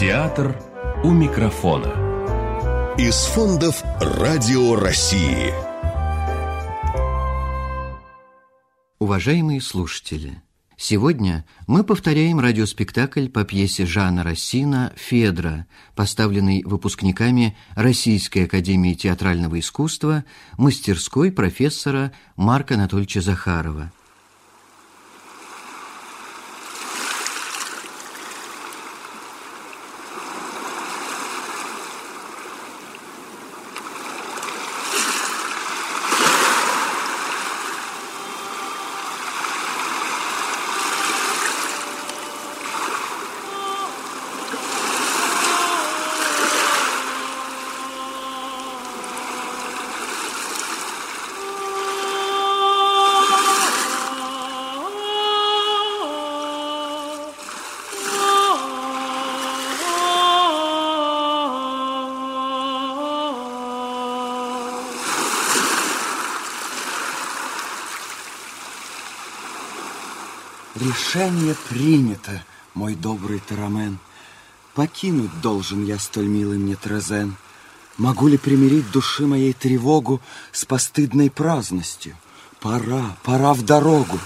Театр у микрофона. Из фондов «Радио России». Уважаемые слушатели, сегодня мы повторяем радиоспектакль по пьесе Жана Рассина «Федра», поставленный выпускниками Российской академии театрального искусства мастерской профессора Марка Анатольевича Захарова. Принято, мой добрый Тарамен. Покинуть должен я столь милый мне Трезен. Могу ли примирить души моей тревогу с постыдной праздностью? Пора, пора в дорогу.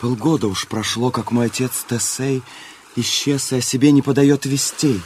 Полгода уж прошло, как мой отец Тесей исчез и о себе не подает вестей.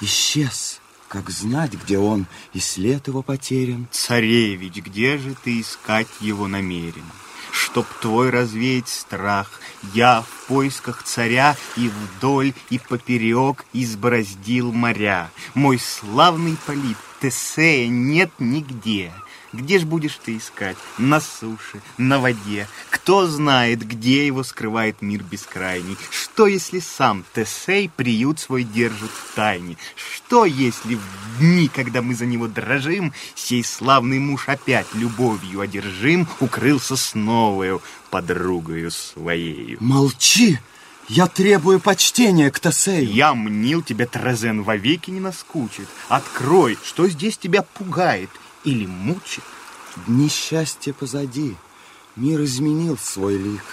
Исчез, как знать, где он, и след его потерян. Царевич, где же ты искать его намерен? Чтоб твой развеять страх, я в поисках царя и вдоль, и поперек избороздил моря. Мой славный полит Тесея нет нигде. Где ж будешь ты искать? На суше, на воде. Кто знает, где его скрывает мир бескрайний? Что, если сам Тесей приют свой держит в тайне? Что, если в дни, когда мы за него дрожим, сей славный муж опять любовью одержим, укрылся с новою подругою своею? Молчи! Я требую почтения к Тесею. Я мнил тебе, Трезен, вовеки не наскучит. Открой, что здесь тебя пугает или мучит. Дни счастья позади. Мир изменил свой лик,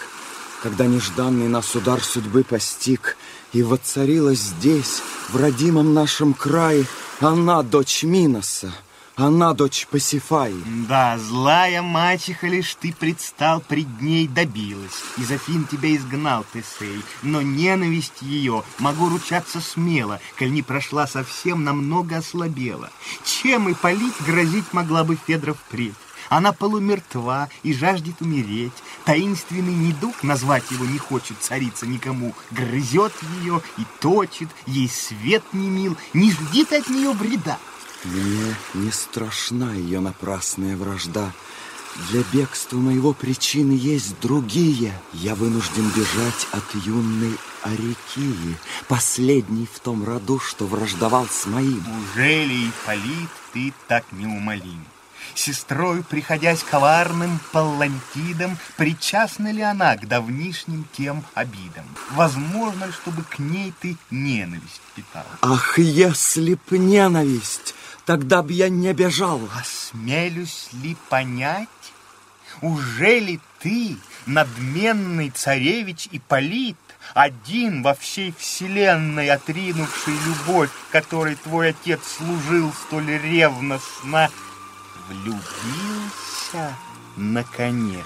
когда нежданный нас удар судьбы постиг, и воцарилась здесь, в родимом нашем крае, она, дочь Миноса, она, дочь Пасифаи. Да, злая мачеха лишь ты предстал пред ней добилась. Из Афин тебя изгнал Тесей, но ненависть ее, могу ручаться смело, коль не прошла совсем, намного ослабела. Чем и полить грозить могла бы Федра впредь? Она полумертва и жаждет умереть. Таинственный недуг, назвать его не хочет царица никому, грызет ее и точит, ей свет не мил, не ждит от нее вреда. Мне не страшна ее напрасная вражда. Для бегства моего причины есть другие. Я вынужден бежать от юной Арикии, последней в том роду, что враждовал с моим. Ужели, Ипполит, ты так неумолим? Сестрою, приходясь коварным паллантидом, причастна ли она к давнишним тем обидам? Возможно ли, чтобы к ней ты ненависть питал? Ах, если б ненависть, тогда б я не бежал. Осмелюсь ли понять, уже ли ты, надменный царевич Ипполит, один во всей вселенной отринувший любовь, которой твой отец служил столь ревностно, влюбился наконец?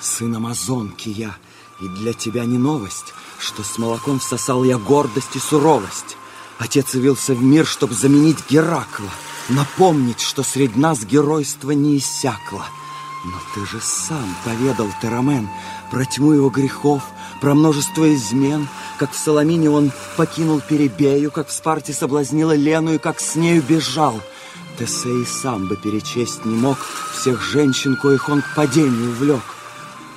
Сын Амазонки я, и для тебя не новость, что с молоком всосал я гордость и суровость. Отец явился в мир, чтобы заменить Геракла, напомнить, что среди нас геройство не иссякло. Но ты же сам поведал, Терамен, про тьму его грехов, про множество измен, как в Соломине он покинул Перебею, как в Спарте соблазнила Лену и как с нею бежал. Тесей сам бы перечесть не мог всех женщин, коих он к падению влек.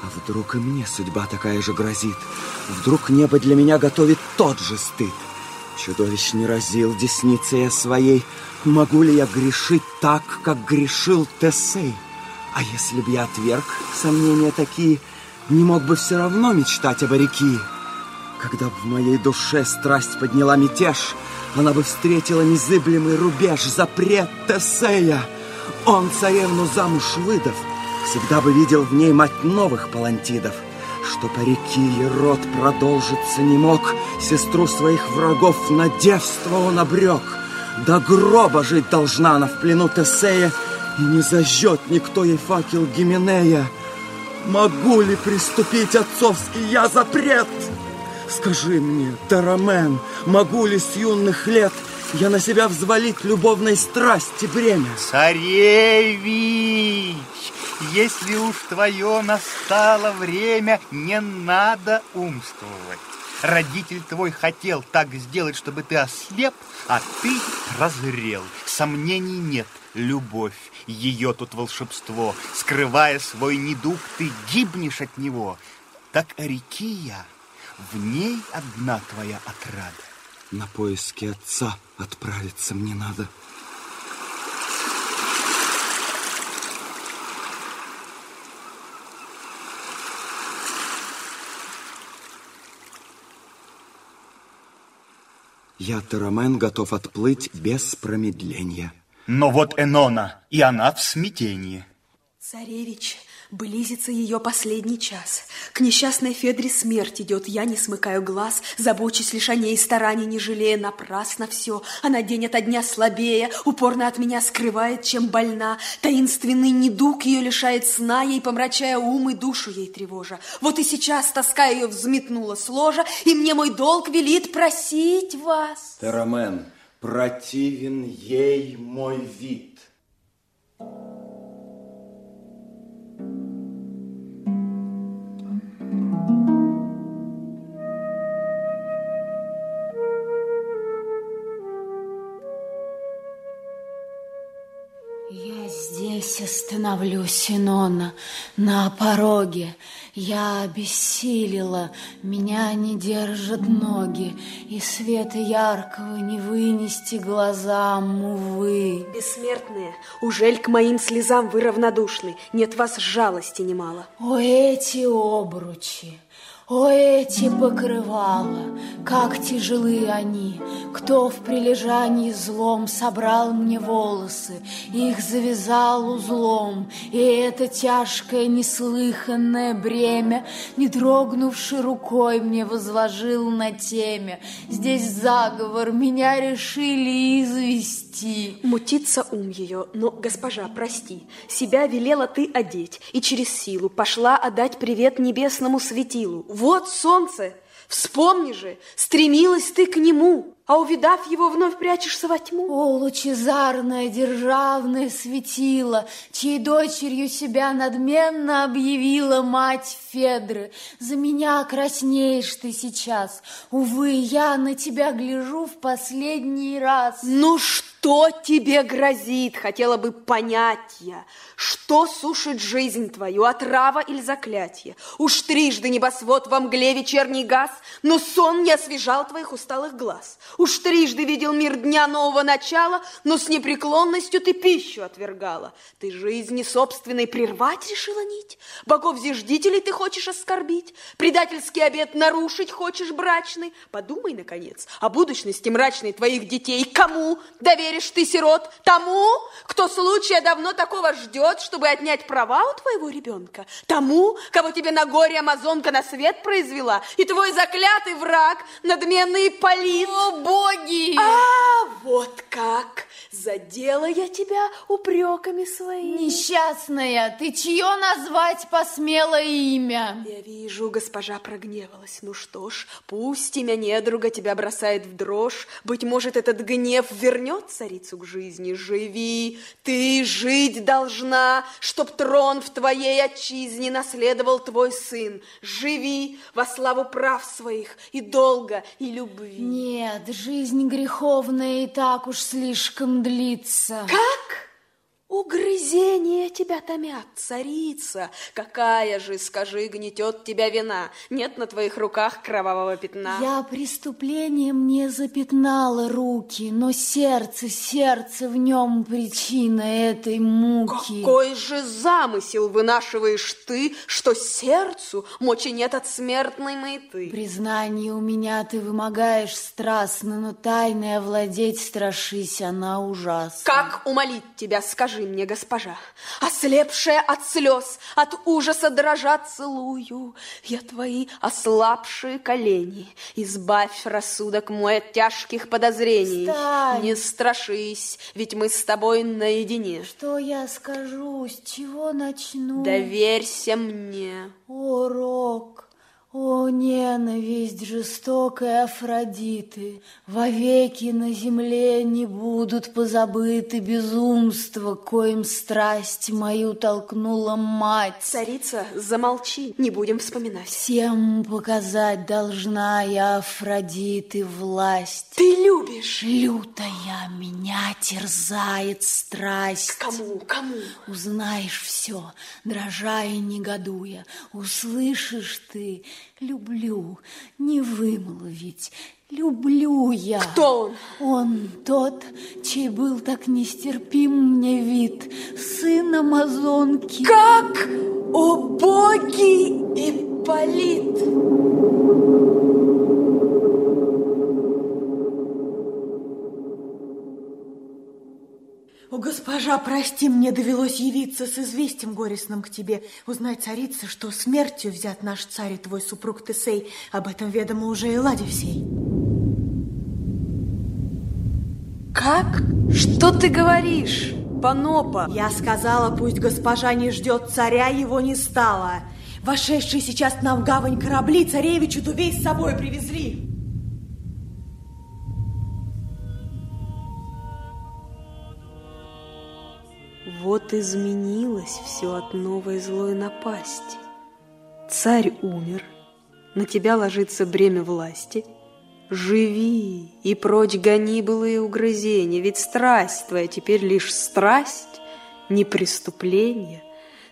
А вдруг и мне судьба такая же грозит? Вдруг небо для меня готовит тот же стыд? Чудовищ не разил десницей своей. Могу ли я грешить так, как грешил Тесей? А если б я отверг сомнения такие, не мог бы все равно мечтать об Арикии? Когда б в моей душе страсть подняла мятеж, она бы встретила незыблемый рубеж, запрет Тесея. Он, царевну замуж выдав, всегда бы видел в ней мать новых палантидов. Что по реки род продолжиться не мог, Сестру своих врагов на девство он обрек. До гроба жить должна она в плену Тесея, И не зажжет никто ей факел Гименея. Могу ли приступить отцовский я запрет? Скажи мне, Тарамен, могу ли с юных лет я на себя взвалить любовной страсти бремя? Царевич, если уж твое настало время, не надо умствовать. Родитель твой хотел так сделать, чтобы ты ослеп, а ты прозрел. Сомнений нет. Любовь, ее тут волшебство. Скрывая свой недуг, ты гибнешь от него. Так о реке я, в ней одна твоя отрада. На поиски отца отправиться мне надо. Я, Тарамен, готов отплыть без промедления. Но вот Энона, и она в смятении. Царевич, близится ее последний час. К несчастной Федре смерть идет. Я не смыкаю глаз, забочусь лишь о ней, стараний не жалея. Напрасно все. Она день ото дня слабее, упорно от меня скрывает, чем больна. Таинственный недуг ее лишает сна, ей помрачая ум и душу ей тревожа. Вот и сейчас тоска ее взметнула с ложа, и мне мой долг велит просить вас. Тарамен, противен ей мой вид. Я здесь остановлюсь, Инона, на пороге. Я обессилила, меня не держат ноги, И света яркого не вынести глазам, увы. Бессмертные, ужель к моим слезам вы равнодушны? Нет вас жалости немало. О, эти обручи! О, эти покрывала, как тяжелы они! Кто в прилежании злом собрал мне волосы, их завязал узлом, и это тяжкое неслыханное бремя, не дрогнувши рукой, мне возложил на темя. Здесь заговор, меня решили извести. Мутится ум ее, но, госпожа, прости, себя велела ты одеть, и через силу пошла отдать привет небесному светилу. Вот солнце, вспомни же, стремилась ты к нему, а увидав его, вновь прячешься во тьму. О, лучезарное державное светило, чьей дочерью себя надменно объявила мать Федры. За меня краснеешь ты сейчас. Увы, я на тебя гляжу в последний раз. Ну что тебе грозит, хотела бы понять я. Что сушит жизнь твою, отрава или заклятие? Уж трижды небосвод во мгле вечерний газ, но сон не освежал твоих усталых глаз. Уж трижды видел мир дня нового начала, но с непреклонностью ты пищу отвергала. Ты жизни собственной прервать решила нить? Богов-зиждителей ты хочешь оскорбить? Предательский обет нарушить хочешь брачный? Подумай, наконец, о будущности мрачной твоих детей. Кому доверишь ты сирот? Тому, кто случая давно такого ждет, чтобы отнять права у твоего ребенка? Тому, кого тебе на горе амазонка на свет произвела? И твой заклятый враг, надменный Полит? О, боги! А, вот как! Задела я тебя упреками своими. Несчастная, ты чье назвать посмела имя? Я вижу, госпожа прогневалась. Ну что ж, пусть имя недруга тебя бросает в дрожь. Быть может, этот гнев вернет царицу к жизни. Живи, ты жить должна, чтоб трон в твоей отчизне наследовал твой сын. Живи во славу прав своих и долга, и любви. Нет, жизнь греховная и так уж слишком длится. Как? Угрызения тебя томят, царица. Какая же, скажи, гнетет тебя вина? Нет на твоих руках кровавого пятна. Я преступлением не запятнала руки, но сердце, сердце в нем причина этой муки. Какой же замысел вынашиваешь ты, что сердцу мочи нет от смертной мыты? Признание у меня ты вымогаешь страстно, но тайное овладеть страшись, она ужасна. Как умолить тебя, скажи? Скажи мне, госпожа, ослепшая от слез, от ужаса дрожа целую, я твои ослабшие колени, избавь рассудок мой от тяжких подозрений. Встань. Не страшись, ведь мы с тобой наедине. Что я скажу, с чего начну? Доверься мне. О, Рок, о, ненависть жестокой Афродиты, Вовеки на земле не будут позабыты Безумства, коим страсть мою толкнула мать. Царица, замолчи, не будем вспоминать. Всем показать должна я Афродиты власть. Ты любишь. Лютая меня терзает страсть. Кому, кому? Узнаешь все, дрожа и негодуя, Услышишь ты, люблю, не вымолвить, люблю я. Кто он? Он тот, чей был так нестерпим мне вид, сын Амазонки. Как? О боги, Ипполит! О, госпожа, прости, мне довелось явиться с известием горестным к тебе, узнать царица, что смертью взят наш царь и твой супруг Тесей. Об этом ведомо уже и ладе всей. Как? Что ты говоришь, Панопа? Я сказала, пусть госпожа не ждет царя, его не стало. Вошедшие сейчас нам в гавань корабли царевичу Дувей с собой привезли. Вот изменилось все от новой злой напасти. Царь умер, на тебя ложится бремя власти. Живи и прочь гони былые угрызения, ведь страсть твоя теперь лишь страсть, не преступление.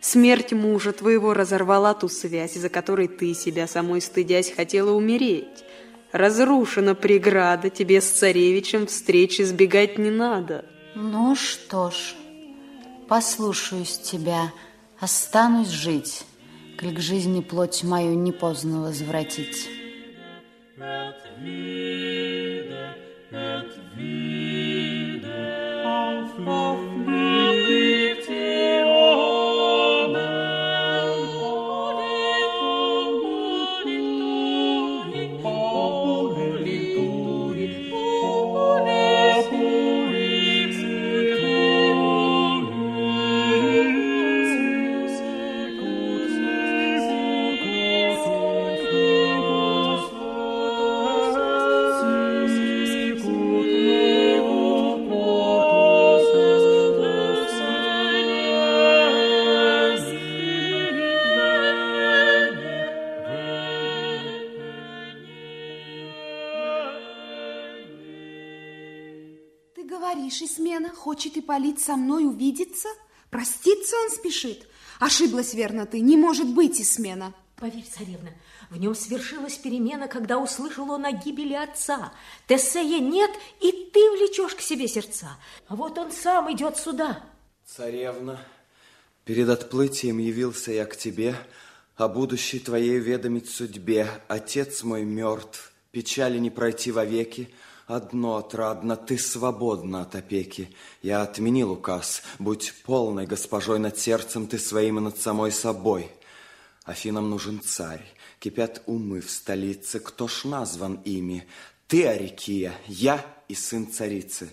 Смерть мужа твоего разорвала ту связь, за которой ты себя самой стыдясь хотела умереть. Разрушена преграда, тебе с царевичем встречи избегать не надо. Ну что ж, послушаюсь тебя, останусь жить, коль к жизни плоть мою не поздно возвратить. Ты говоришь, Исмена, хочет Ипполит со мной увидеться? Проститься он спешит. Ошиблась верно ты, не может быть Исмена. Поверь, царевна, в нем свершилась перемена, когда услышал он о гибели отца. Тесея нет, и ты влечешь к себе сердца. А вот он сам идет сюда. Царевна, перед отплытием явился я к тебе, о будущей твоей ведомить судьбе. Отец мой мертв, печали не пройти вовеки. Одно отрадно, ты свободна от опеки. Я отменил указ, будь полной госпожой над сердцем ты своим и над самой собой. Афинам нужен царь, кипят умы в столице, кто ж назван ими? Ты, Арикия, я и сын царицы.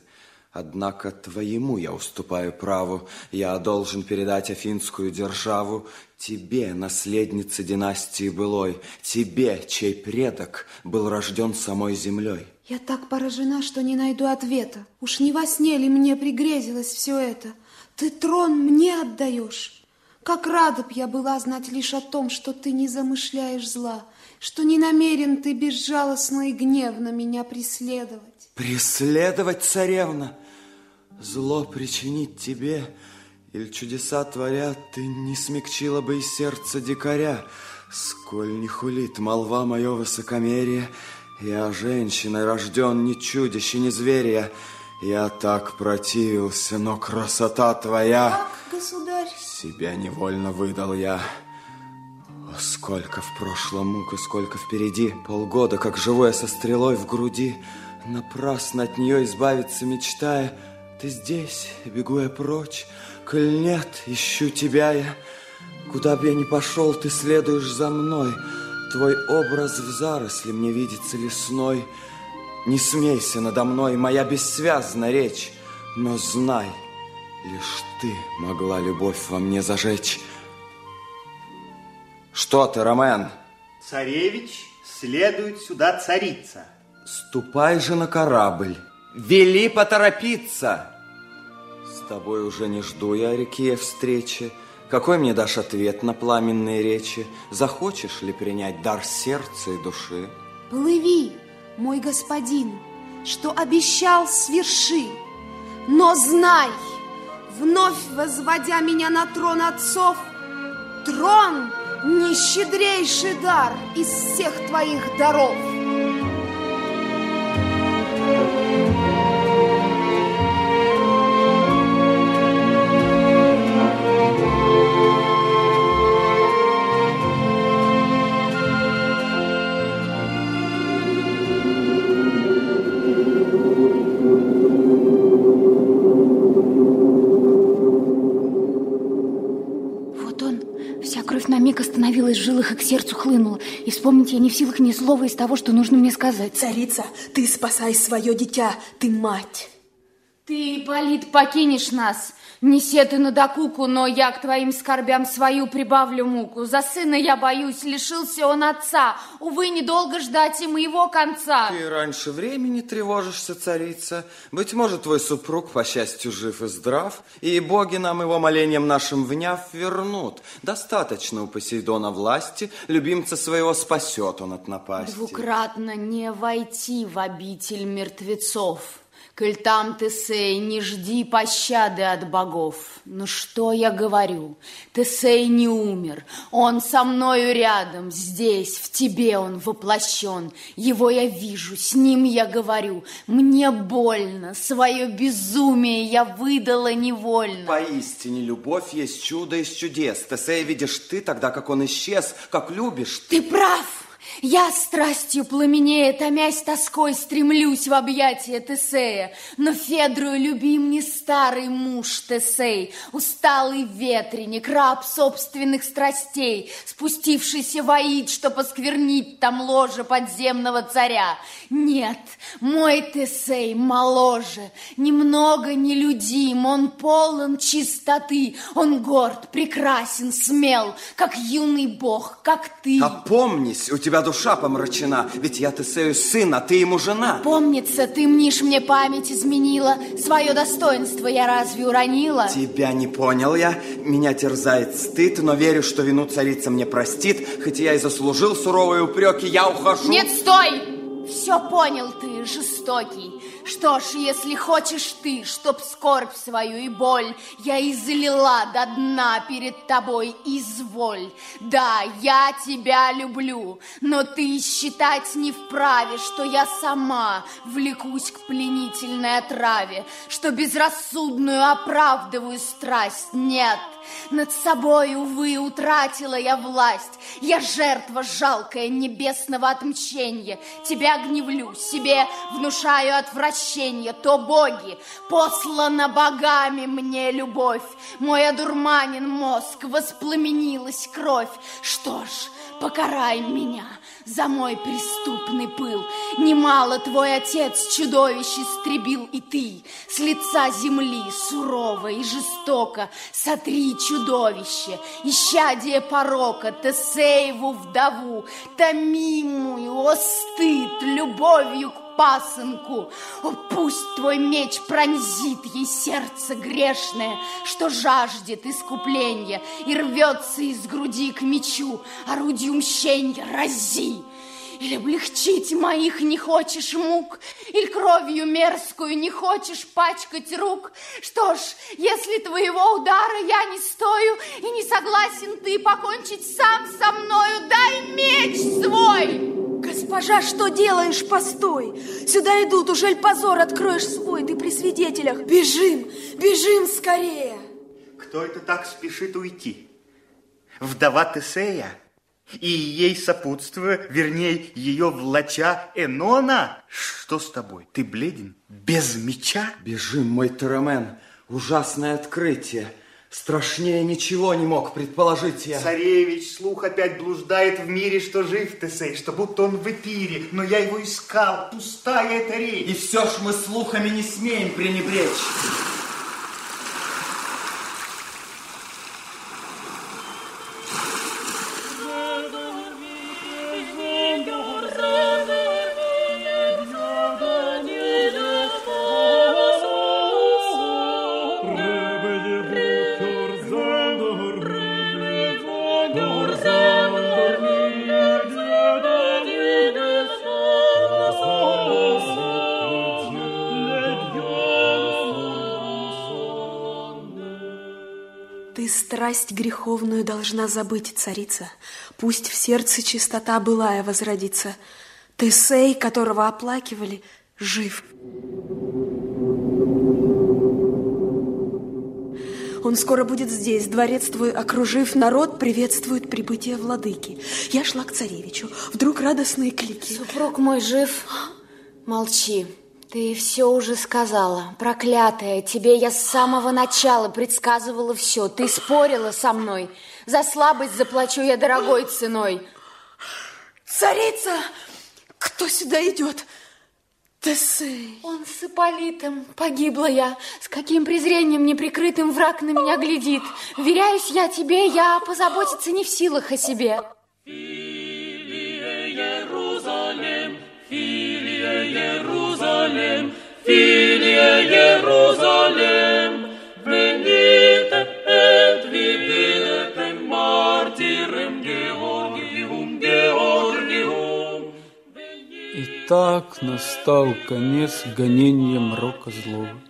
Однако твоему я уступаю праву, я должен передать афинскую державу тебе, наследнице династии былой, тебе, чей предок был рожден самой землей. Я так поражена, что не найду ответа. Уж не во сне ли мне пригрезилось все это? Ты трон мне отдаешь. Как рада б я была знать лишь о том, что ты не замышляешь зла, что не намерен ты безжалостно и гневно меня преследовать. Преследовать, царевна? Зло причинить тебе, или чудеса творят, ты не смягчила бы и сердце дикаря. Сколь не хулит молва мое высокомерие, я женщиной рожден, не чудище, не зверя. Я так противился, но красота твоя... Как, государь? Себя невольно выдал я. О, сколько в прошлом мук и сколько впереди. Полгода, как живу я со стрелой в груди. Напрасно от нее избавиться мечтая. Ты здесь, бегу я прочь. Коль нет, ищу тебя я. Куда бы я ни пошел, ты следуешь за мной. Твой образ в заросли мне видится лесной. Не смейся надо мной, моя бессвязна речь, но знай, лишь ты могла любовь во мне зажечь. Что ты, Ромен? Царевич, следует сюда царица. Ступай же на корабль. Вели поторопиться. С тобой уже не жду я реке встречи. Какой мне дашь ответ на пламенные речи? Захочешь ли принять дар сердца и души? Плыви, мой господин, что обещал, сверши. Но знай, вновь возводя меня на трон отцов, трон — не щедрейший дар из всех твоих даров. Сердцу хлынула. И вспомнить я не в силах ни слова из того, что нужно мне сказать. Царица, ты спасай свое дитя, ты мать. Ты, Полит, покинешь нас. Не сетуй на докуку, но я к твоим скорбям свою прибавлю муку. За сына я боюсь, лишился он отца. Увы, недолго ждать и моего конца. Ты раньше времени тревожишься, царица. Быть может, твой супруг, по счастью, жив и здрав, и боги нам его молением нашим вняв вернут. Достаточно у Посейдона власти, любимца своего спасет он от напасти. Двукратно не войти в обитель мертвецов. Коль там Тесей, не жди пощады от богов. Ну что я говорю? Тесей не умер. Он со мною рядом, здесь, в тебе он воплощен. Его я вижу, с ним я говорю. Мне больно, свое безумие я выдала невольно. Поистине, любовь есть чудо из чудес. Тесей видишь ты, тогда как он исчез, как любишь ты. Ты прав! Я страстью пламенея, томясь тоской, стремлюсь в объятия Тесея. Но Федрую любим не старый муж Тесей, усталый ветреник, раб собственных страстей, спустившийся в Аид, чтоб осквернить там ложе подземного царя. Нет, мой Тесей моложе, немного нелюдим, он полон чистоты, он горд, прекрасен, смел, как юный бог, как ты. Опомнись, у тебя душа помрачена, ведь я Тесею сын, а ты ему жена. Помнится, ты мнишь мне память изменила, свое достоинство я разве уронила? Тебя не понял я, меня терзает стыд, но верю, что вину царица мне простит, хоть я и заслужил суровые упреки, я ухожу. Нет, стой! Все понял ты, жестокий. Что ж, если хочешь ты, чтоб скорбь свою и боль я излила до дна перед тобой, изволь. Да, я тебя люблю, но ты считать не вправе, что я сама влекусь к пленительной отраве, что безрассудную оправдываю страсть. Нет, над собой, увы, утратила я власть. Я жертва жалкая небесного отмщения. Тебя гневлю, себе внушаю отвращение. То боги, послана богами мне любовь. Мой одурманен мозг, воспламенилась кровь. Что ж, покарай меня за мой преступный пыл. Немало твой отец чудовищ истребил, и ты с лица земли сурово и жестоко сотри чудовище, исчадие порока, Тесееву вдову, томимую, о стыд, любовью к пасынку. О, пусть твой меч пронзит ей сердце грешное, что жаждет искупления и рвется из груди к мечу, орудию мщенья рази. Или облегчить моих не хочешь мук, Или кровью мерзкую не хочешь пачкать рук. Что ж, если твоего удара я не стою, И не согласен ты покончить сам со мною, Дай меч свой! Госпожа, что делаешь? Постой! Сюда идут, ужель позор откроешь свой, ты при свидетелях. Бежим, бежим скорее! Кто это так спешит уйти? Вдова Тесея? И ей сопутствуя, вернее, ее влача Энона? Что с тобой? Ты бледен? Без меча? Бежим, мой Теремен. Ужасное открытие. Страшнее ничего не мог предположить я. Царевич, слух опять блуждает в мире, что жив Тесей, что будто он в эпире, но я его искал, пустая эта речь. И все ж мы слухами не смеем пренебречь. Страсть греховную должна забыть, царица. Пусть в сердце чистота былая возродится. Ты сей, которого оплакивали, жив. Он скоро будет здесь, дворец твой окружив, народ приветствует прибытие владыки. Я шла к царевичу, вдруг радостные клики. Супруг мой жив. Молчи. Ты все уже сказала. Проклятая, тебе я с самого начала предсказывала все. Ты спорила со мной. За слабость заплачу я дорогой ценой. Царица! Кто сюда идет? Тесей. Он с Ипполитом. Погибла я. С каким презрением неприкрытым враг на меня глядит. Веряюсь я тебе, я позаботиться не в силах о себе. Иерусалим, Иерусалим, Филия Иерусалим, venite et videte martyrem Georgium, Georgium. И так настал конец гонениям рока злого.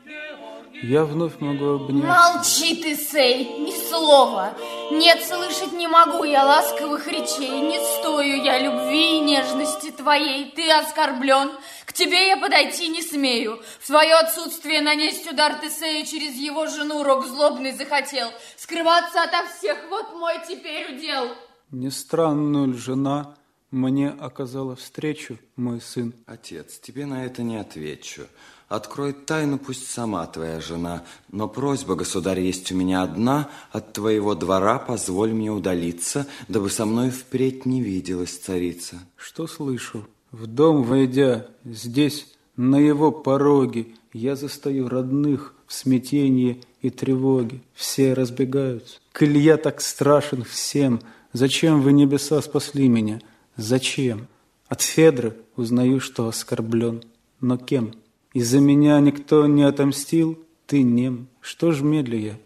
Я вновь могу обнять... Молчи ты, Сей, ни слова. Нет, слышать не могу я ласковых речей. Не стою я любви и нежности твоей. Ты оскорблен. К тебе я подойти не смею. В твое отсутствие нанесть удар Тесея через его жену рок злобный захотел. Скрываться ото всех, вот мой теперь удел. Не странную ль жена мне оказала встречу, мой сын? Отец, тебе на это не отвечу. Открой тайну пусть сама твоя жена, но просьба, государь, есть у меня одна, от твоего двора позволь мне удалиться, дабы со мной впредь не виделась царица. Что слышу? В дом войдя, здесь, на его пороге, я застаю родных в смятении и тревоге. Все разбегаются. Коль я так страшен всем, зачем вы, небеса, спасли меня? Зачем? От Федры узнаю, что оскорблен. Но кем? Из-за меня никто не отомстил? Ты нем. Что ж медлю я?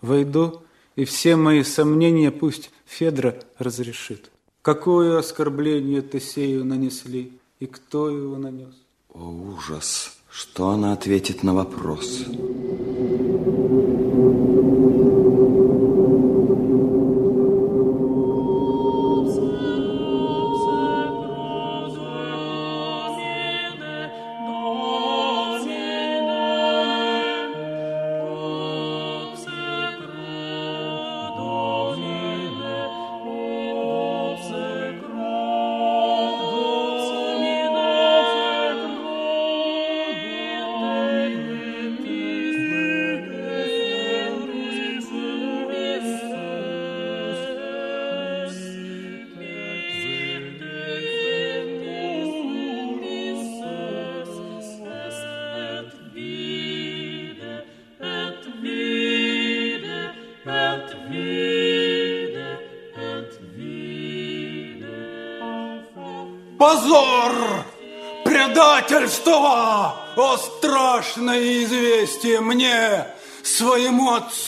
Войду, и все мои сомнения пусть Федра разрешит. Какое оскорбление Тесею нанесли, и кто его нанес? О, ужас! Что она ответит на вопрос?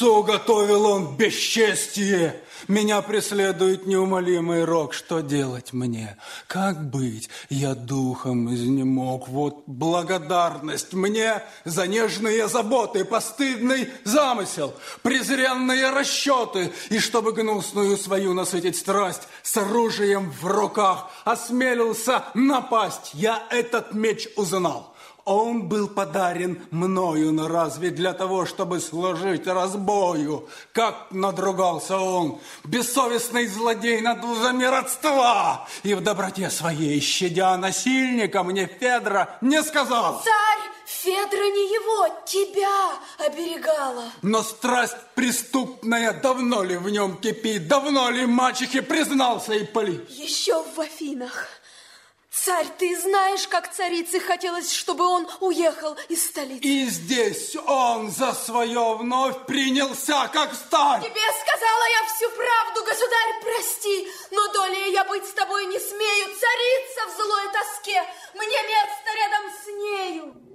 Отцу готовил он бесчестие. Меня преследует неумолимый рок. Что делать мне? Как быть? Я духом изнемог. Вот благодарность мне за нежные заботы, постыдный замысел, презренные расчеты. И чтобы гнусную свою насытить страсть, с оружием в руках осмелился напасть. Я этот меч узнал. Он был подарен мною, но разве для того, чтобы служить разбою? Как надругался он, бессовестный злодей над узами родства! И в доброте своей, щадя насильника, мне Федра не сказал. Царь Федра не его, тебя оберегала. Но страсть преступная давно ли в нем кипит? Давно ли мачехе признался и поли? Еще в Афинах. Царь, ты знаешь, как царице хотелось, чтобы он уехал из столицы. И здесь он за свое вновь принялся, как сталь. Тебе сказала я всю правду, государь, прости, но долей я быть с тобой не смею. Царица в злой тоске, мне место рядом с нею.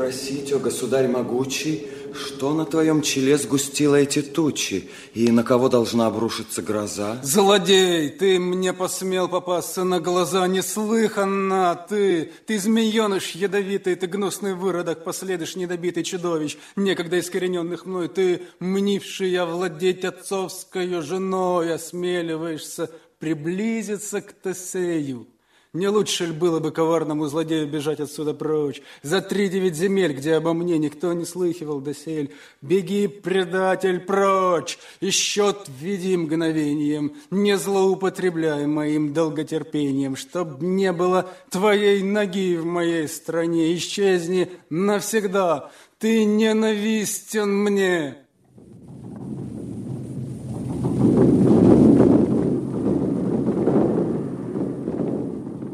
Спросить, о государь могучий, что на твоем челе сгустило эти тучи, и на кого должна обрушиться гроза? Злодей, ты мне посмел попасться на глаза неслыханно, ты, ты змееныш ядовитый, ты гнусный выродок, последуешь недобитый чудовищ, некогда искорененных мной, ты, мнивший овладеть отцовской женой, осмеливаешься приблизиться к Тесею. Не лучше ли было бы коварному злодею бежать отсюда прочь? За три девять земель, где обо мне никто не слыхивал досель. Беги, предатель, прочь, и счет введи мгновением, не злоупотребляй моим долготерпением, чтоб не было твоей ноги в моей стране. Исчезни навсегда, ты ненавистен мне.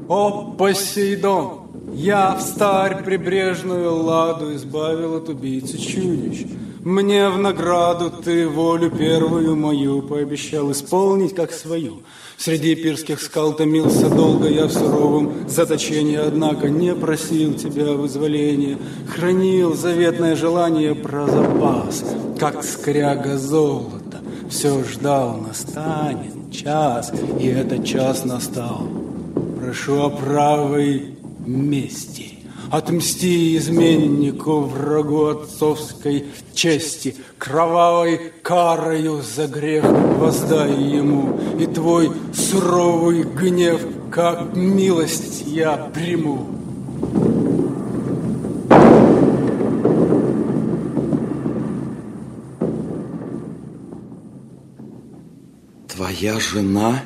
О, Посейдон! Я в старь прибрежную ладу избавил от убийцы чудищ. Мне в награду ты волю первую мою пообещал исполнить как свою. Среди пирских скал томился долго я в суровом заточении, однако не просил тебя вызволения, хранил заветное желание про запас, как скряга золота. Все ждал, настанет час, и этот час настал. Прошу о правой мести. Отмсти изменнику, врагу отцовской чести, Кровавой карою за грех воздай ему, И твой суровый гнев, как милость я приму. Твоя жена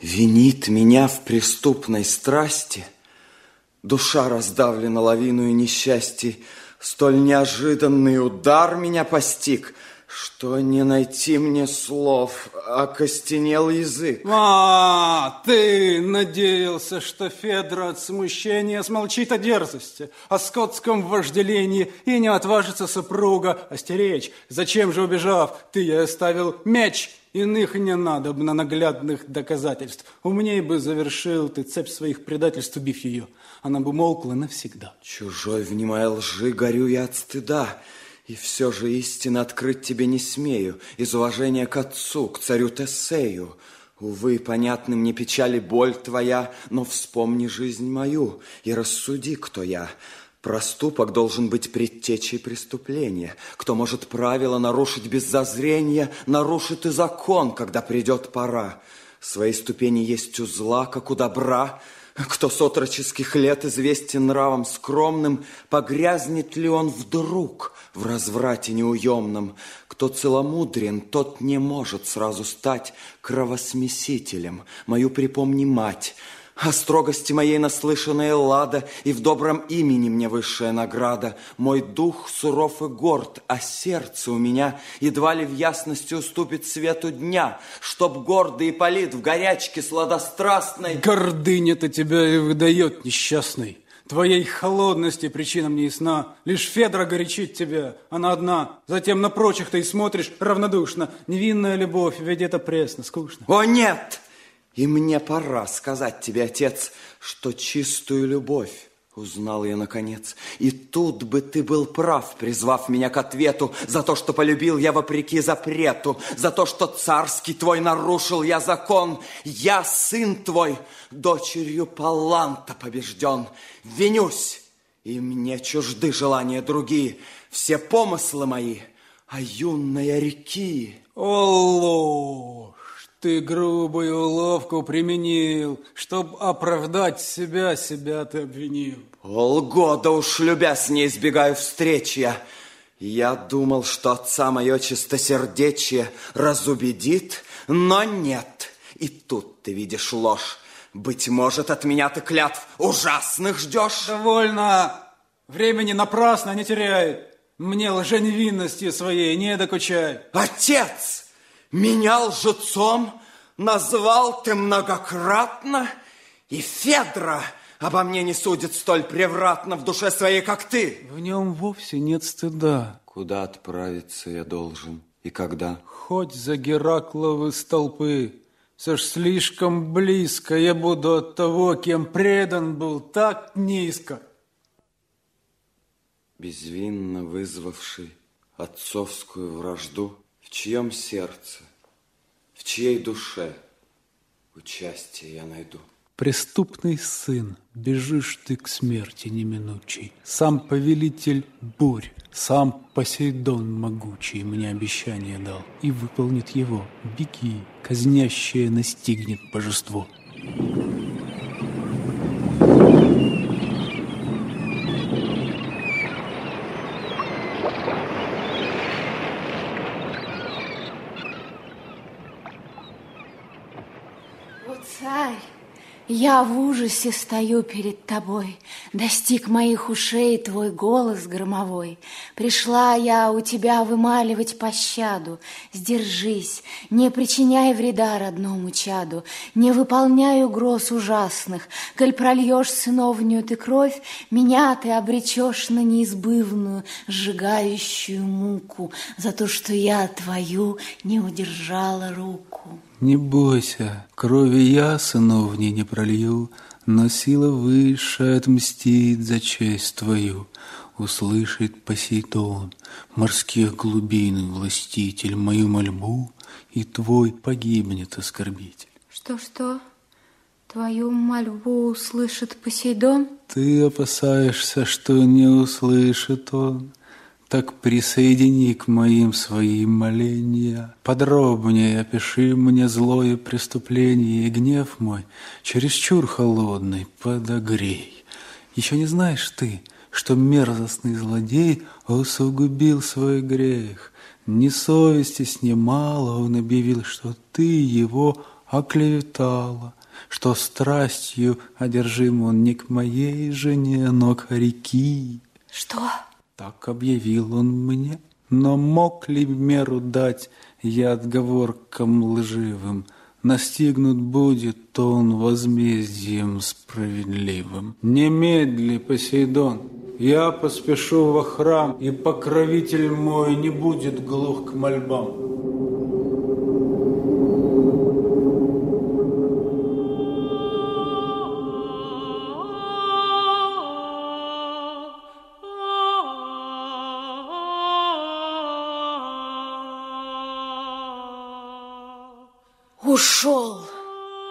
винит меня в преступной страсти, душа раздавлена лавиную несчастий, столь неожиданный удар меня постиг, что не найти мне слов, окостенел язык. А, ты надеялся, что Федра от смущения смолчит о дерзости, о скотском вожделении и не отважится супруга остеречь. Зачем же убежав, ты ей оставил меч Иных не надо на наглядных доказательств. Умней бы завершил ты цепь своих предательств, убив ее. Она бы молкла навсегда. Чужой, внимая лжи, горю я от стыда. И все же истинно открыть тебе не смею. Из уважения к отцу, к царю Тесею. Увы, понятны мне печали боль твоя, но вспомни жизнь мою и рассуди, кто я. Проступок должен быть предтечей преступления. Кто может правила нарушить без зазрения, нарушит и закон, когда придет пора. Свои ступени есть у зла, как у добра. Кто с отроческих лет известен нравом скромным, погрязнет ли он вдруг в разврате неуемном? Кто целомудрен, тот не может сразу стать кровосмесителем. Мою припомни мать – о строгости моей наслышанная лада, И в добром имени мне высшая награда. Мой дух суров и горд, а сердце у меня Едва ли в ясности уступит свету дня, Чтоб гордый Ипполит в горячке сладострастной... Гордыня-то тебя и выдает, несчастный. Твоей холодности причина мне ясна. Лишь Федра горячит тебя, она одна. Затем на прочих ты и смотришь равнодушно. Невинная любовь, ведь это пресно, скучно. О, нет! И мне пора сказать тебе, отец, что чистую любовь узнал я наконец. И тут бы ты был прав, призвав меня к ответу за то, что полюбил я вопреки запрету, за то, что царский твой нарушил я закон. Я сын твой, дочерью Паланта побежден. Винюсь, и мне чужды желания другие, все помыслы мои, а юная реки. О, ты грубую уловку применил, чтоб оправдать себя, себя ты обвинил. Полгода уж любя с ней избегаю встречи я. Я думал, что отца мое чистосердечие разубедит, но нет. И тут ты видишь ложь. Быть может, от меня ты клятв ужасных ждешь? Довольно. Времени напрасно не теряй. Мне лженевинности своей не докучай. Отец, меня лжецом назвал ты многократно, и Федра обо мне не судит столь превратно в душе своей, как ты. В нем вовсе нет стыда. Куда отправиться я должен и когда? Хоть за Геракловы столпы, все ж слишком близко я буду от того, кем предан был так низко. Безвинно вызвавший отцовскую вражду, в чьем сердце, в чьей душе участие я найду? Преступный сын, бежишь ты к смерти неминучей. Сам повелитель бурь, сам Посейдон могучий мне обещание дал и выполнит его. Беги, казнящее настигнет божество. О, царь, я в ужасе стою перед тобой, Достиг моих ушей твой голос громовой. Пришла я у тебя вымаливать пощаду. Сдержись, не причиняй вреда родному чаду, Не выполняй угроз ужасных. Коль прольешь сыновнюю ты кровь, Меня ты обречешь на неизбывную, Сжигающую муку За то, что я твою не удержала руку. Не бойся, крови я сыновней не пролью, Но сила высшая отмстит за честь твою. Услышит Посейдон, морских глубин властитель, Мою мольбу, и твой погибнет оскорбитель. Что-что? Твою мольбу услышит Посейдон? Ты опасаешься, что не услышит он. Так присоедини к моим своим моления. Подробнее опиши мне злое преступление и гнев мой, чересчур холодный, подогрей. Еще не знаешь ты, что мерзостный злодей усугубил свой грех. Ни совести с немало он объявил, что ты его оклеветала, что страстью одержим он не к моей жене, но к реки. Что? Так объявил он мне. Но мог ли меру дать я отговоркам лживым? Настигнут будет он возмездием справедливым. Немедли, Посейдон, я поспешу во храм, и покровитель мой не будет глух к мольбам. Ушел.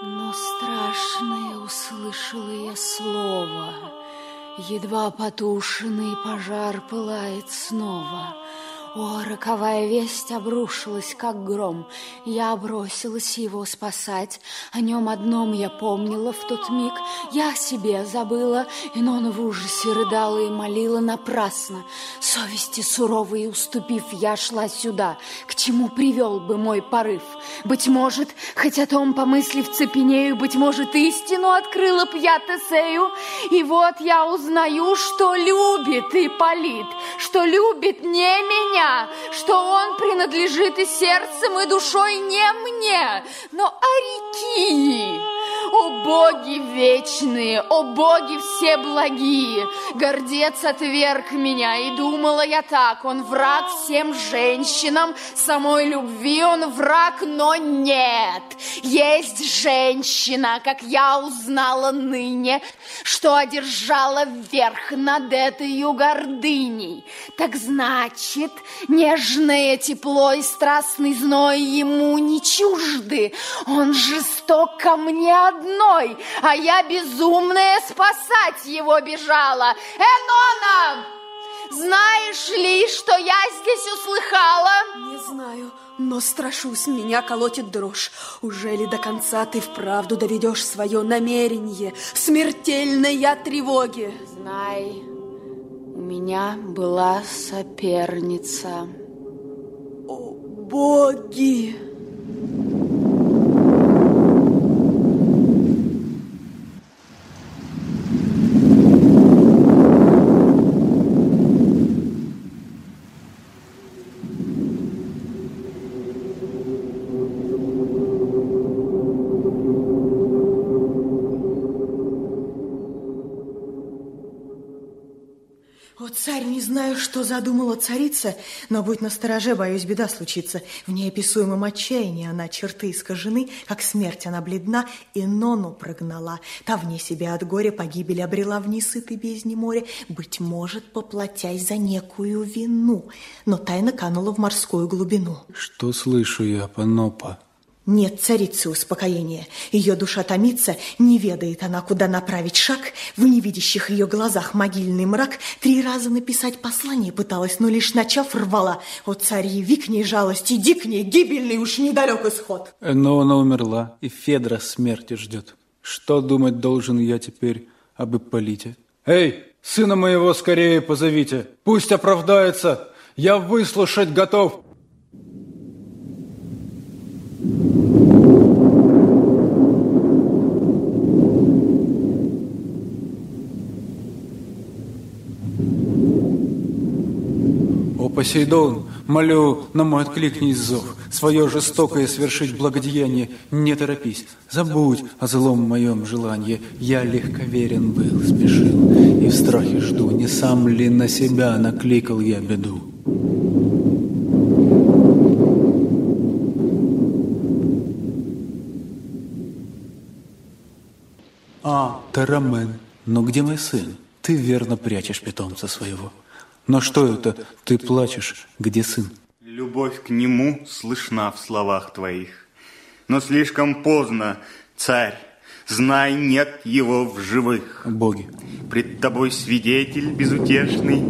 Но страшное услышала я слово. Едва потушенный пожар пылает снова. О, роковая весть обрушилась, как гром. Я бросилась его спасать. О нем одном я помнила в тот миг. Я о себе забыла, и он в ужасе рыдала и молила напрасно. Совести суровой уступив, я шла сюда. К чему привел бы мой порыв? Быть может, хоть о том помыслив цепенею, быть может, истину открыла б я Тесею. И вот я узнаю, что любит Ипполит, что любит не меня, что он принадлежит и сердцем, и душой не мне, но Арикии. О боги вечные, о боги все благие, гордец отверг меня, и думала я так, он враг всем женщинам, самой любви он враг, но нет. Есть женщина, как я узнала ныне, что одержала верх над этой гордыней. Так значит, нежное тепло и страстный зной ему не чужды. Он жесток ко мне одной, а я безумная спасать его бежала. Энона! Знаешь ли, что я здесь услыхала? Не знаю, но страшусь, меня колотит дрожь. Уже ли до конца ты вправду доведешь свое намерение в смертельной я тревоге? Знай, у меня была соперница. О, боги! О, царь, не знаю, что задумала царица, но будь настороже, боюсь, беда случится. В неописуемом отчаянии она черты искажены, как смерть она бледна, и Нону прогнала. Та вне себя от горя погибель обрела в несытой бездне моря, быть может, поплатясь за некую вину, но тайно канула в морскую глубину. Что слышу я, Панопа? Нет царицы успокоения. Ее душа томится, не ведает она, куда направить шаг. В невидящих ее глазах могильный мрак. Три раза написать послание пыталась, но лишь начав рвала. О, царь, яви к ней жалость, иди к ней, гибельный уж недалек исход. Но она умерла, и Федра смерти ждет. Что думать должен я теперь об Ипполите? Эй, сына моего скорее позовите, пусть оправдается, я выслушать готов. Посейдон, молю, на мой откликнись зов, свое жестокое свершить благодеяние, не торопись, забудь о злом моем желании, я легковерен был, спешил, и в страхе жду, не сам ли на себя накликал я беду. А, Тарамен, но где мой сын? Ты верно прячешь питомца своего. Но что это? Ты плачешь. Где сын? Любовь к нему слышна в словах твоих. Но слишком поздно, царь. Знай, нет его в живых. Боги. Пред тобой свидетель безутешный,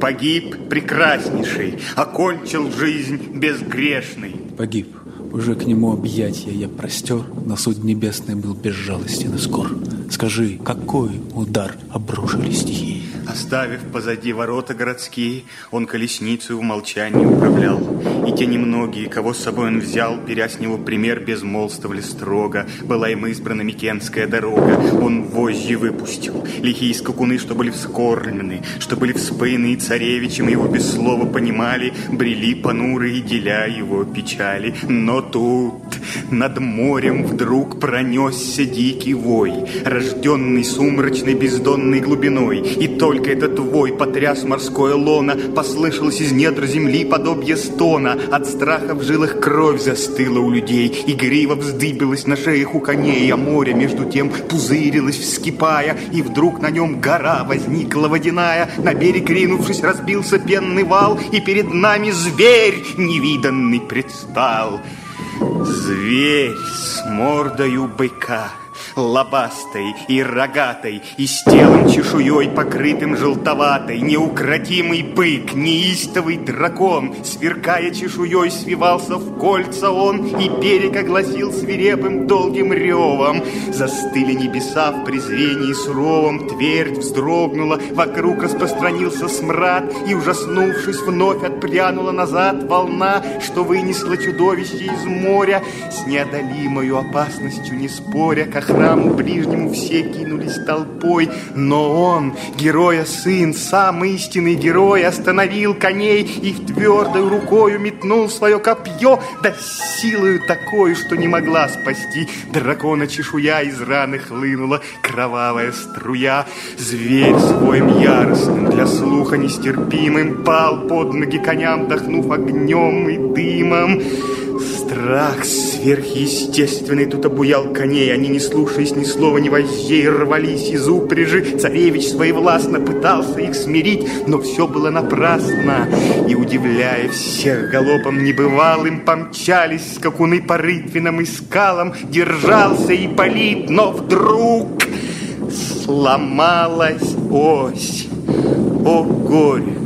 Погиб прекраснейший, окончил жизнь безгрешный. Погиб. Уже к нему объятия я простер, на суд небесный был безжалостен и скор. Скажи, какой удар обрушили стихии? Оставив позади ворота городские, он колесницу в молчании управлял. И те немногие, кого с собой он взял, беря с него пример, безмолвствовали строго. Была им избрана Микенская дорога, он вожжи выпустил. Лихие скакуны, что были вскормлены, что были вспыны, и царевичем его без слова понимали, брели понурые, деля его печали. Но тут над морем вдруг пронесся дикий вой, рожденный сумрачной бездонной глубиной, и только этот вой потряс морское лоно, послышалось из недр земли подобие стона, от страха в жилах кровь застыла у людей, и грива вздыбилась на шеях у коней, а море между тем пузырилось, вскипая, и вдруг на нем гора возникла водяная, на берег ринувшись, разбился пенный вал, и перед нами зверь невиданный предстал. Зверь с мордою быка, лобастой и рогатой, и с телом чешуей, покрытым желтоватой, неукротимый бык, неистовый дракон, сверкая чешуей, свивался в кольца он, и берег огласил свирепым долгим ревом. Застыли небеса в презрении суровом, твердь вздрогнула, вокруг распространился смрад, и, ужаснувшись, вновь отпрянула назад волна, что вынесла чудовище из моря, с неодолимою опасностью не споря, к храму ближнему все кинулись толпой, но он, героя сын, сам истинный герой, остановил коней и в твердой рукою метнул свое копье, да силою такой, что не могла спасти. Дракона чешуя из раны хлынула, кровавая струя. Зверь своим яростным, для слуха нестерпимым, пал под ноги коням, дохнув огнем и дымом. Страх сверхъестественный тут обуял коней. Они, не слушаясь ни слова, ни вождей, рвались из упряжи. Царевич своевластно пытался их смирить, но все было напрасно. И, удивляя всех галопом небывалым, помчались скакуны по рытвинам и скалам. Держался и полит, но вдруг сломалась ось. О, горе!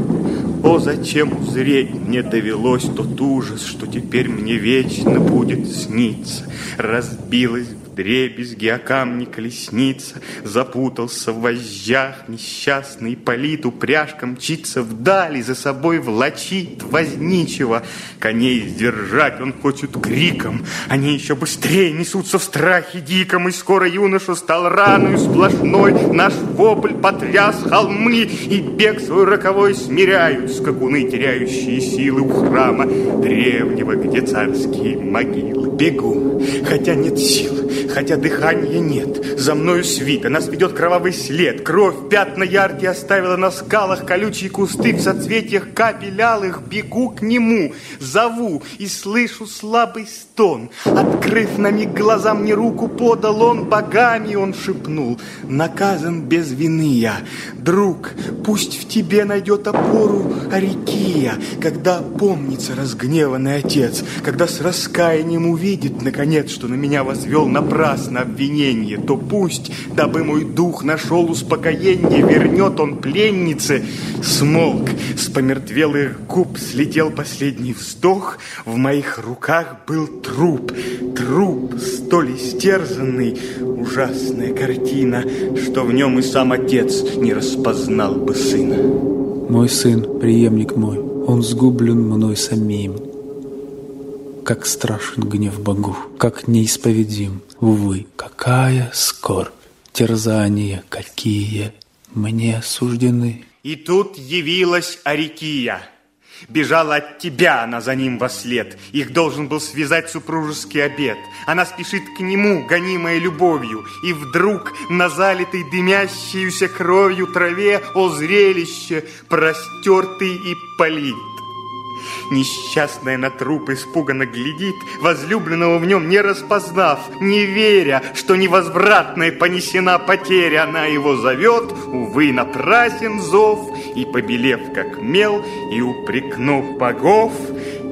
О, зачем узреть мне довелось тот ужас, что теперь мне вечно будет сниться. Разбилась Дребезги о камни колесница, запутался в вожжах несчастный полит, упряжка мчится вдали, за собой влачит возничего. Коней сдержать он хочет криком, они еще быстрее несутся в страхе диком, и скоро юноша стал раною сплошной, наш вопль потряс холмы, и бег свой роковой смиряют скакуны, теряющие силы у храма древнего, где царские могилы. Бегу, хотя нет сил, хотя дыхания нет. За мною свита, нас ведет кровавый след. Кровь пятна яркие оставила на скалах, колючие кусты в соцветиях капель. Бегу к нему, зову и слышу слабый стон. Открыв на миг глаза мне руку подал он, богами он шепнул. Наказан без вины я, друг, пусть в тебе найдет опору Арикия, когда помнится разгневанный отец, когда с раскаянием увидит, наконец, что на меня возвел напрасно обвинение, то пусть, дабы мой дух нашел успокоение, вернет он пленнице. Смолк, с помертвелых губ слетел последний вздох, в моих руках был труп, труп, столь истерзанный, ужасная картина, что в нем и сам отец не распознал бы сына. Мой сын, преемник мой, он сгублен мной самим. Как страшен гнев богов, как неисповедим, увы, какая скорбь, терзания какие мне суждены. И тут явилась Арикия. Бежала от тебя она за ним во след. Их должен был связать супружеский обед. Она спешит к нему, гонимая любовью. И вдруг на залитой дымящейся кровью траве, о зрелище, простертый и полит. Несчастная на труп испуганно глядит, возлюбленного в нем не распознав, не веря, что невозвратная понесена потеря. Она его зовет, увы, напрасен зов, и, побелев как мел, и упрекнув богов,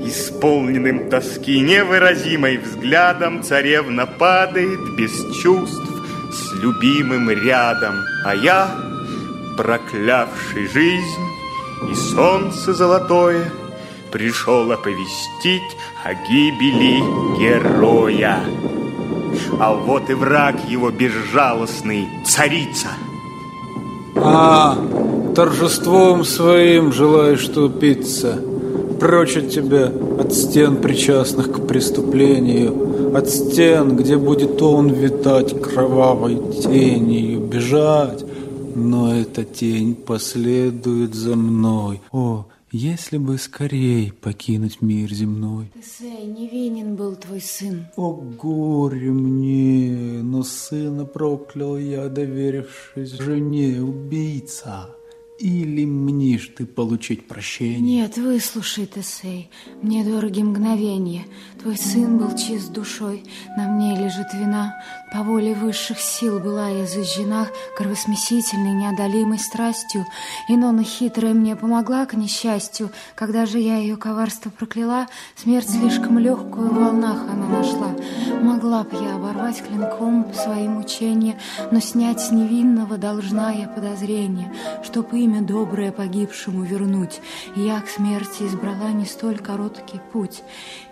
исполненным тоски невыразимой взглядом, царевна падает без чувств с любимым рядом, а я, проклявший жизнь и солнце золотое, пришел оповестить о гибели героя. А вот и враг его безжалостный, царица. А, торжеством своим желаешь тупиться, прочь от тебя, от стен, причастных к преступлению, от стен, где будет он витать кровавой тенью, бежать, но эта тень последует за мной. О, если бы скорей покинуть мир земной. Тесей, невинен был твой сын. О, горе мне, но сына проклял я, доверившись жене, убийца. Или мнишь ты получить прощение? Нет, выслушай, Тесей, мне дороги мгновения. Твой сын был чист душой, на мне лежит вина. По воле высших сил была я зажжена кровосмесительной, неодолимой страстью. Инона хитрая мне помогла к несчастью. Когда же я ее коварство прокляла, смерть слишком легкую в волнах она нашла. Могла б я оборвать клинком свои мучения, но снять с невинного должна я подозрение, чтоб имя доброе погибшему вернуть. Я к смерти избрала не столь короткий путь,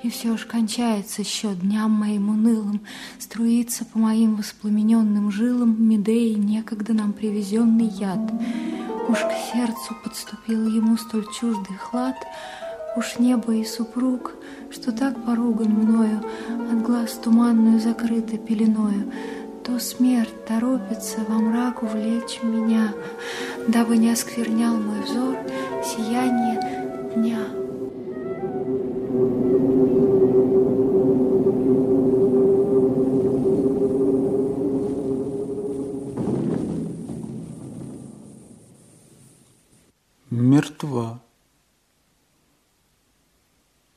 и все ж кончается счет дням моим унылым, струится по моим воспламененным жилам Медеи некогда нам привезенный яд. Уж к сердцу подступил ему столь чуждый хлад, Уж небо и супруг, что так поруган мною, От глаз туманную закрыто пеленою, То смерть торопится во мрак увлечь меня, Дабы не осквернял мой взор сияние дня. Мертва.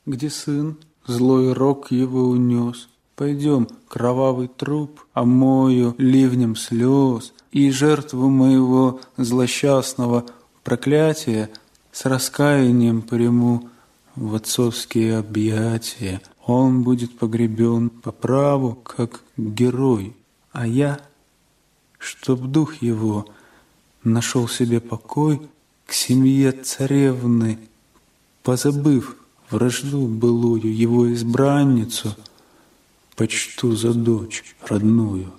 Где сын, злой рок его унес. Пойдем, кровавый труп, омою ливнем слез, И жертву моего злосчастного проклятия С раскаянием приму в отцовские объятия. Он будет погребен по праву, как герой, А я, чтоб дух его нашел себе покой, к семье царевны, позабыв вражду былую его избранницу, почту за дочь родную.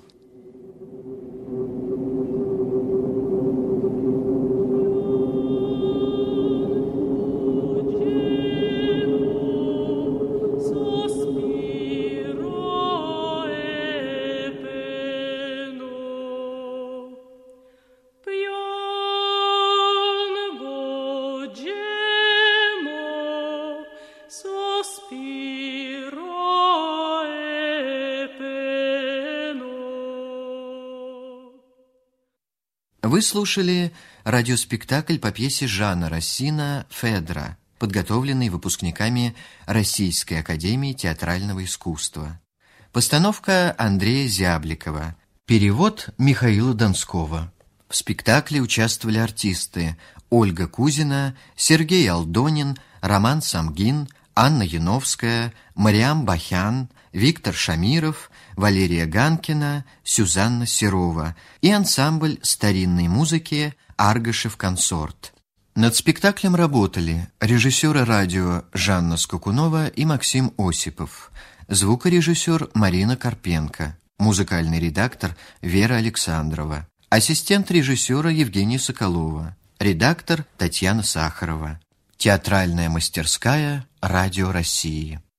Вы слушали радиоспектакль по пьесе Жана Рассина «Федра», подготовленный выпускниками Российской академии театрального искусства. Постановка Андрея Зябликова. Перевод Михаила Донского. В спектакле участвовали артисты Ольга Кузина, Сергей Алдонин, Роман Самгин, Анна Яновская, Мариам Бахян, Виктор Шамиров, Валерия Ганкина, Сюзанна Серова и ансамбль старинной музыки «Аргашев консорт». Над спектаклем работали режиссеры радио Жанна Скакунова и Максим Осипов, звукорежиссер Марина Карпенко, музыкальный редактор Вера Александрова, ассистент режиссера Евгения Соколова, редактор Татьяна Сахарова, театральная мастерская «Радио России».